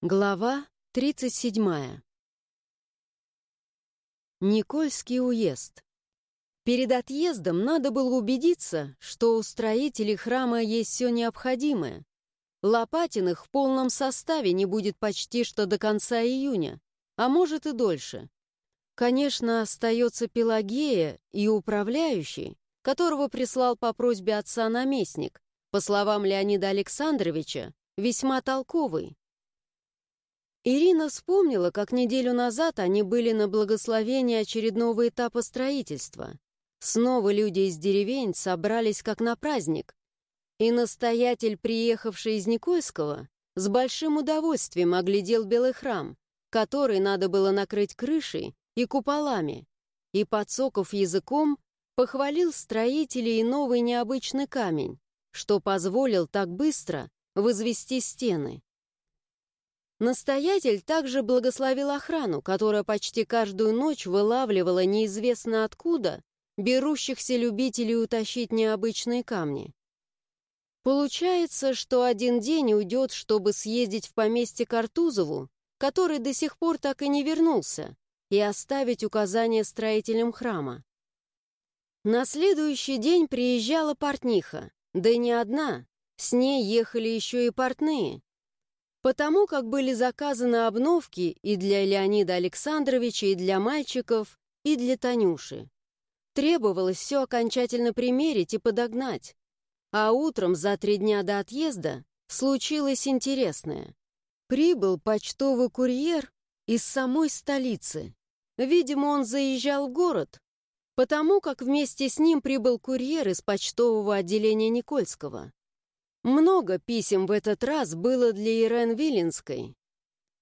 Глава 37. Никольский уезд. Перед отъездом надо было убедиться, что у строителей храма есть все необходимое. Лопатиных в полном составе не будет почти что до конца июня, а может и дольше. Конечно, остается Пелагея и управляющий, которого прислал по просьбе отца наместник, по словам Леонида Александровича, весьма толковый. Ирина вспомнила, как неделю назад они были на благословении очередного этапа строительства. Снова люди из деревень собрались как на праздник. И настоятель, приехавший из Никольского, с большим удовольствием оглядел Белый храм, который надо было накрыть крышей и куполами, и, подсоков языком, похвалил строителей и новый необычный камень, что позволил так быстро возвести стены. Настоятель также благословил охрану, которая почти каждую ночь вылавливала неизвестно откуда берущихся любителей утащить необычные камни. Получается, что один день уйдет, чтобы съездить в поместье Картузову, который до сих пор так и не вернулся, и оставить указания строителям храма. На следующий день приезжала портниха, да не одна, с ней ехали еще и портные, Потому как были заказаны обновки и для Леонида Александровича, и для мальчиков, и для Танюши. Требовалось все окончательно примерить и подогнать. А утром, за три дня до отъезда, случилось интересное. Прибыл почтовый курьер из самой столицы. Видимо, он заезжал в город, потому как вместе с ним прибыл курьер из почтового отделения Никольского. Много писем в этот раз было для Ирен Виленской.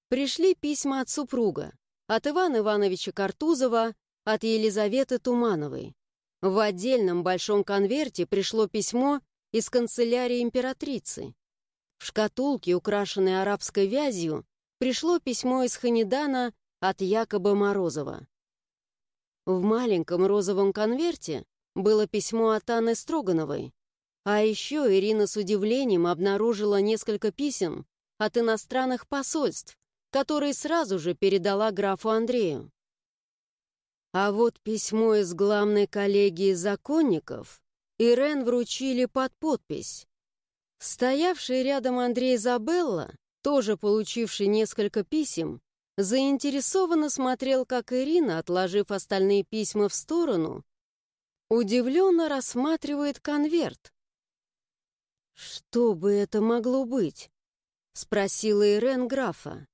Пришли письма от супруга, от Ивана Ивановича Картузова, от Елизаветы Тумановой. В отдельном большом конверте пришло письмо из канцелярии императрицы. В шкатулке, украшенной арабской вязью, пришло письмо из Ханедана от Якоба Морозова. В маленьком розовом конверте было письмо от Анны Строгановой, а еще Ирина с удивлением обнаружила несколько писем от иностранных посольств, которые сразу же передала графу Андрею. А вот письмо из главной коллегии законников Ирен вручили под подпись. Стоявший рядом Андрей Забелла, тоже получивший несколько писем, заинтересованно смотрел, как Ирина, отложив остальные письма в сторону, удивленно рассматривает конверт, «Что бы это могло быть?» — спросила Ирен графа.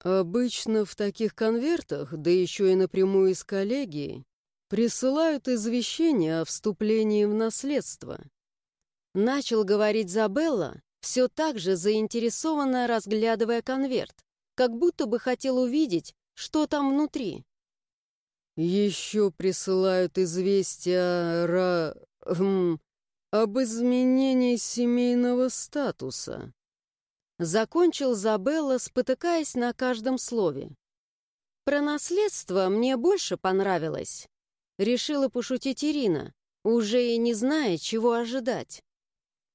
«Обычно в таких конвертах, да еще и напрямую из коллегии, присылают извещение о вступлении в наследство». Начал говорить Забелла, все так же заинтересованно разглядывая конверт, как будто бы хотел увидеть, что там внутри. «Еще присылают известия ра... Хм, об изменении семейного статуса. Закончил Забелла, спотыкаясь на каждом слове. Про наследство мне больше понравилось. Решила пошутить Ирина, уже и не зная, чего ожидать.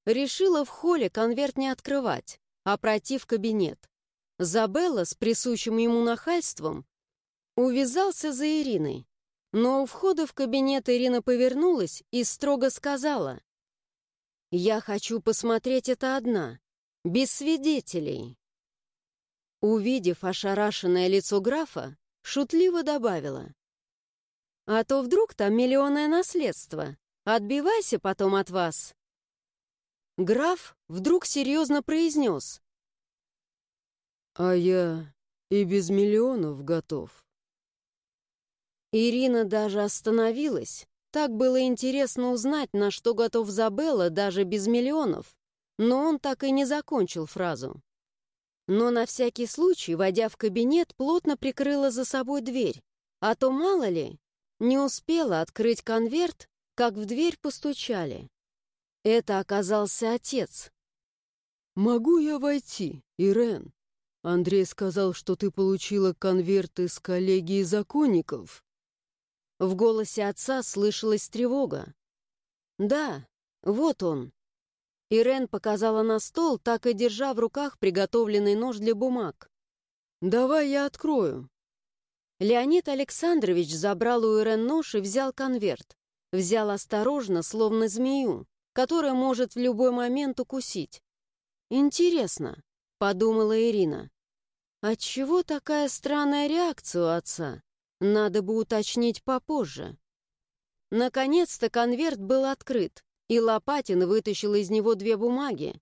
Решила в холле конверт не открывать, а пройти в кабинет. Забелла с присущим ему нахальством увязался за Ириной. Но у входа в кабинет Ирина повернулась и строго сказала, я хочу посмотреть это одна, без свидетелей. Увидев ошарашенное лицо графа, шутливо добавила. А то вдруг там миллионное наследство. Отбивайся потом от вас. Граф вдруг серьезно произнес. А я и без миллионов готов. Ирина даже остановилась, так было интересно узнать, на что готов Забелла даже без миллионов. Но он так и не закончил фразу. Но на всякий случай, войдя в кабинет, плотно прикрыла за собой дверь. А то, мало ли, не успела открыть конверт, как в дверь постучали. Это оказался отец. «Могу я войти, Ирен? Андрей сказал, что ты получила конверт из коллегии законников». В голосе отца слышалась тревога. «Да, вот он». Ирен показала на стол, так и держа в руках приготовленный нож для бумаг. «Давай я открою». Леонид Александрович забрал у Ирен нож и взял конверт. Взял осторожно, словно змею, которая может в любой момент укусить. «Интересно», — подумала Ирина, — «отчего такая странная реакция у отца? Надо бы уточнить попозже». Наконец-то конверт был открыт, и Лопатин вытащил из него две бумаги.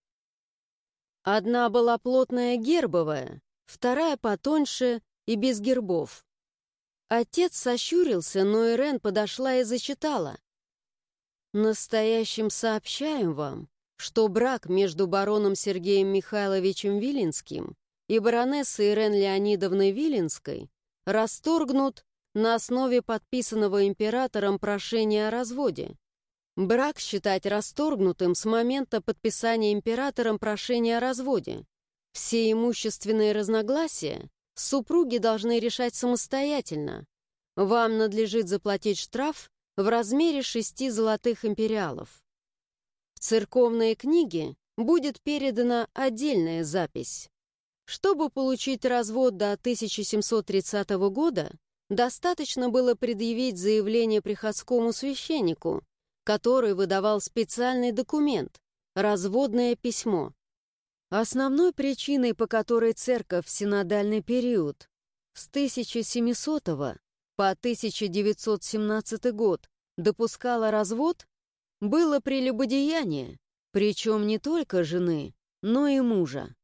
Одна была плотная гербовая, вторая потоньше и без гербов. Отец сощурился, но Ирен подошла и зачитала. «Настоящим сообщаем вам, что брак между бароном Сергеем Михайловичем Виленским и баронессой Ирен Леонидовной Виленской расторгнут на основе подписанного императором прошения о разводе. Брак считать расторгнутым с момента подписания императором прошения о разводе. Все имущественные разногласия супруги должны решать самостоятельно. Вам надлежит заплатить штраф в размере шести золотых империалов. В церковные книги будет передана отдельная запись. Чтобы получить развод до 1730 года, достаточно было предъявить заявление приходскому священнику, который выдавал специальный документ – разводное письмо. Основной причиной, по которой церковь в синодальный период с 1700 по 1917 год допускала развод, было прелюбодеяние, причем не только жены, но и мужа.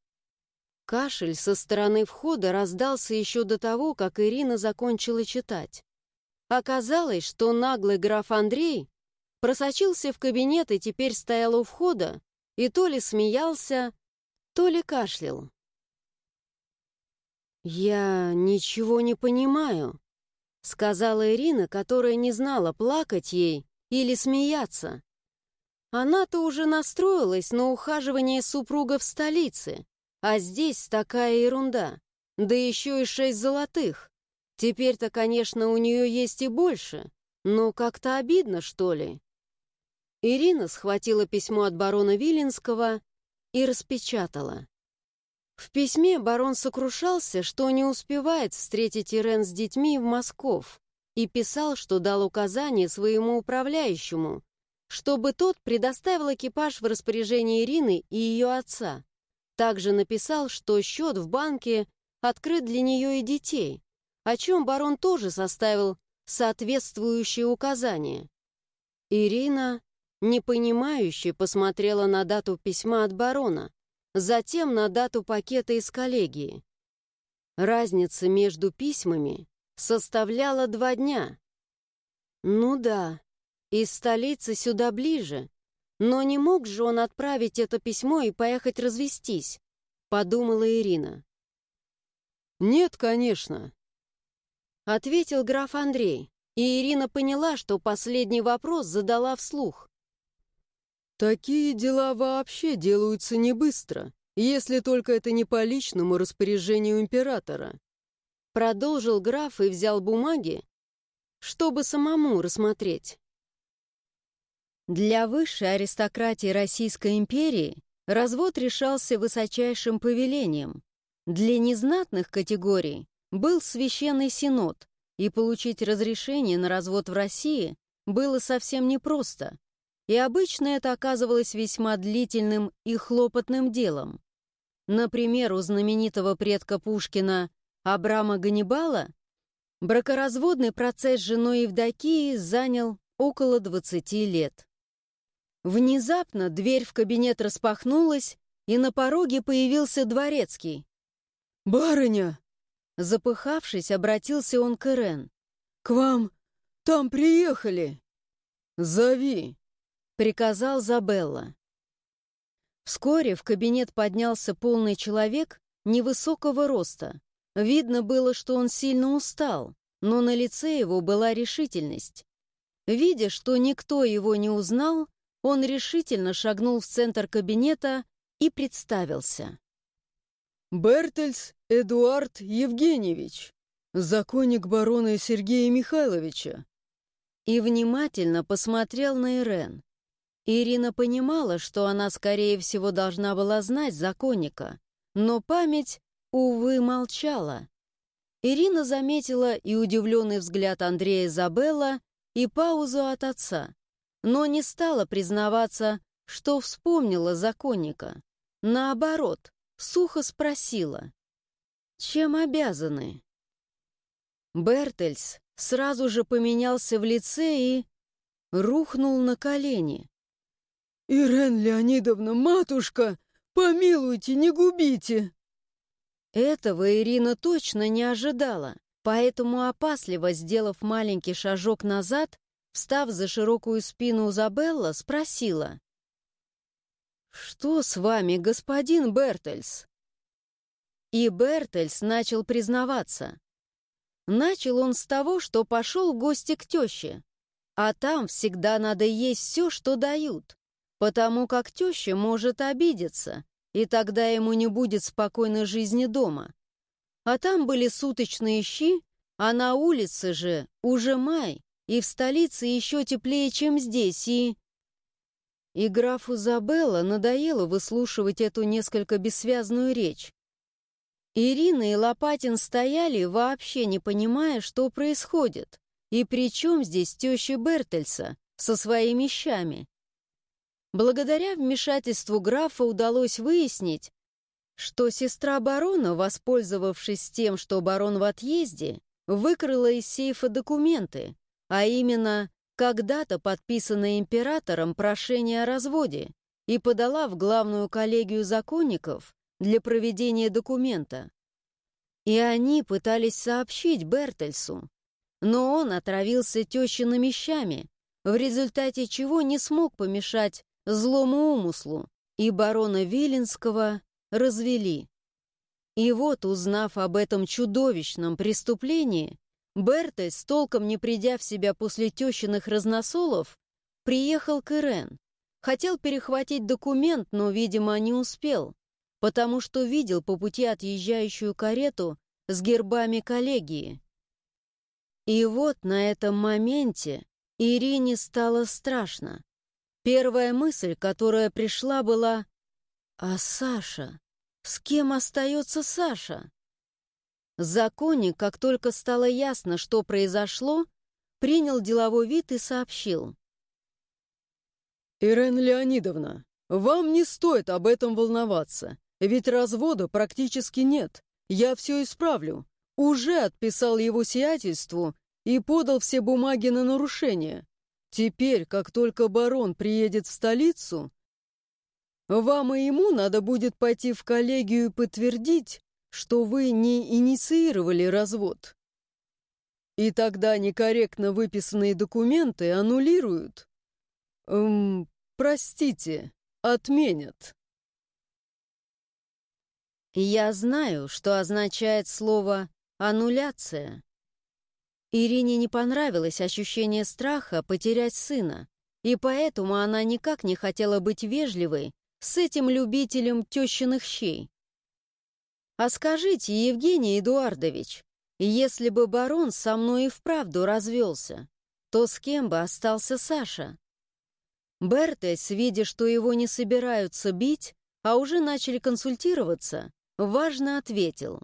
Кашель со стороны входа раздался еще до того, как Ирина закончила читать. Оказалось, что наглый граф Андрей просочился в кабинет и теперь стоял у входа и то ли смеялся, то ли кашлял. «Я ничего не понимаю», — сказала Ирина, которая не знала, плакать ей или смеяться. Она-то уже настроилась на ухаживание супруга в столице, а здесь такая ерунда, да еще и шесть золотых. Теперь-то, конечно, у нее есть и больше, но как-то обидно, что ли. Ирина схватила письмо от барона Виленского и распечатала. В письме барон сокрушался, что не успевает встретить Ирен с детьми в Москов, и писал, что дал указание своему управляющему, чтобы тот предоставил экипаж в распоряжение Ирины и ее отца. Также написал, что счет в банке открыт для нее и детей, о чем барон тоже составил соответствующие указания. Ирина, непонимающе, посмотрела на дату письма от барона, затем на дату пакета из коллегии. Разница между письмами составляла два дня. Ну да, из столицы сюда ближе, но не мог же он отправить это письмо и поехать развестись, подумала Ирина. Нет, конечно, ответил граф Андрей, и Ирина поняла, что последний вопрос задала вслух. Такие дела вообще делаются не быстро, если только это не по личному распоряжению императора. Продолжил граф и взял бумаги, чтобы самому рассмотреть. Для высшей аристократии Российской империи развод решался высочайшим повелением. Для незнатных категорий был священный синод, и получить разрешение на развод в России было совсем непросто, и обычно это оказывалось весьма длительным и хлопотным делом. Например, у знаменитого предка Пушкина Абрама Ганнибала бракоразводный процесс с женой Евдокии занял около 20 лет. Внезапно дверь в кабинет распахнулась, и на пороге появился дворецкий. «Барыня!» Запыхавшись, обратился он к Ирен. «К вам там приехали!» «Зови!» — приказал Забелла. Вскоре в кабинет поднялся полный человек невысокого роста. Видно было, что он сильно устал, но на лице его была решительность. Видя, что никто его не узнал, он решительно шагнул в центр кабинета и представился. «Бертельс Эдуард Евгеньевич, законник барона Сергея Михайловича». И внимательно посмотрел на Ирен. Ирина понимала, что она, скорее всего, должна была знать законника, но память, увы, молчала. Ирина заметила и удивленный взгляд Андрея Изабелла, и паузу от отца, но не стала признаваться, что вспомнила законника. Наоборот, сухо спросила, чем обязаны? Бертельс сразу же поменялся в лице и рухнул на колени. «Ирен Леонидовна, матушка, помилуйте, не губите!» Этого Ирина точно не ожидала, поэтому, опасливо сделав маленький шажок назад, встав за широкую спину Забелла, спросила. «Что с вами, господин Бертельс?» И Бертельс начал признаваться. Начал он с того, что пошел в гости к теще, а там всегда надо есть все, что дают, потому как теща может обидеться, и тогда ему не будет спокойной жизни дома. А там были суточные щи, а на улице же уже май, и в столице еще теплее, чем здесь, и... И графу Забелла надоело выслушивать эту несколько бессвязную речь. Ирина и Лопатин стояли, вообще не понимая, что происходит, и при чем здесь теща Бертельса со своими щами. Благодаря вмешательству графа удалось выяснить, что сестра барона, воспользовавшись тем, что барон в отъезде, выкрала из сейфа документы, а именно когда-то подписанное императором прошение о разводе и подала в главную коллегию законников для проведения документа. И они пытались сообщить Бертельсу, но он отравился тещиными щами, в результате чего не смог помешать злому умыслу, и барона Виленского развели. И вот, узнав об этом чудовищном преступлении, Бертельс, толком не придя в себя после тещиных разносолов, приехал к Ирен. Хотел перехватить документ, но, видимо, не успел потому что видел по пути отъезжающую карету с гербами коллегии. И вот на этом моменте Ирине стало страшно. Первая мысль, которая пришла, была «А Саша? С кем остается Саша?» Законник, как только стало ясно, что произошло, принял деловой вид и сообщил. «Ирен Леонидовна, вам не стоит об этом волноваться. Ведь развода практически нет. Я все исправлю. Уже отписал его сиятельству и подал все бумаги на нарушение. Теперь, как только барон приедет в столицу, вам и ему надо будет пойти в коллегию и подтвердить, что вы не инициировали развод. И тогда некорректно выписанные документы аннулируют. Эм, простите, отменят. Я знаю, что означает слово «аннуляция». Ирине не понравилось ощущение страха потерять сына, и поэтому она никак не хотела быть вежливой с этим любителем тещиных щей. «А скажите, Евгений Эдуардович, если бы барон со мной и вправду развелся, то с кем бы остался Саша?» Бертес, видя, что его не собираются бить, а уже начали консультироваться, важно ответил.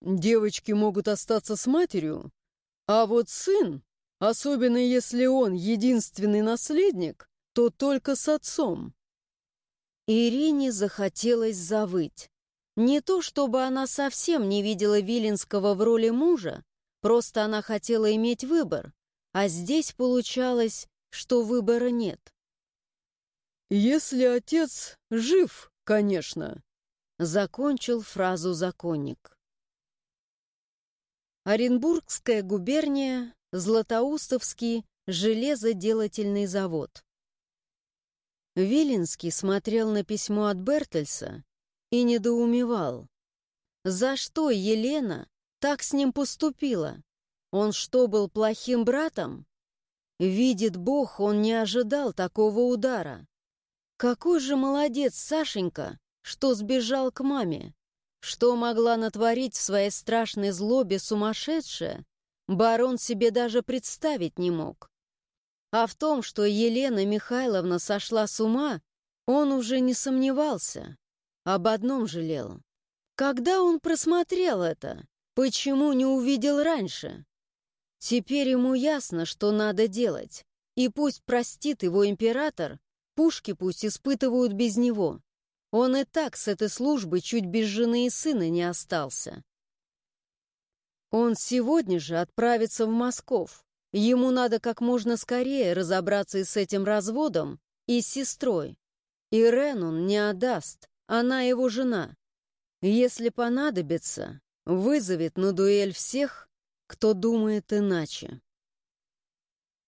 «Девочки могут остаться с матерью, а вот сын, особенно если он единственный наследник, то только с отцом». Ирине захотелось завыть. Не то, чтобы она совсем не видела Виленского в роли мужа, просто она хотела иметь выбор, а здесь получалось, что выбора нет. «Если отец жив, конечно», Закончил фразу законник. Оренбургская губерния, Златоустовский железоделательный завод. Виленский смотрел на письмо от Бертельса и недоумевал. За что Елена так с ним поступила? Он что, был плохим братом? Видит Бог, он не ожидал такого удара. Какой же молодец Сашенька, что сбежал к маме. Что могла натворить в своей страшной злобе сумасшедшая, барон себе даже представить не мог. А в том, что Елена Михайловна сошла с ума, он уже не сомневался. Об одном жалел. Когда он просмотрел это, почему не увидел раньше? Теперь ему ясно, что надо делать. И пусть простит его император, пушки пусть испытывают без него. Он и так с этой службы чуть без жены и сына не остался. Он сегодня же отправится в Москов. Ему надо как можно скорее разобраться и с этим разводом, и с сестрой. И Рен он не отдаст, она его жена. Если понадобится, вызовет на дуэль всех, кто думает иначе.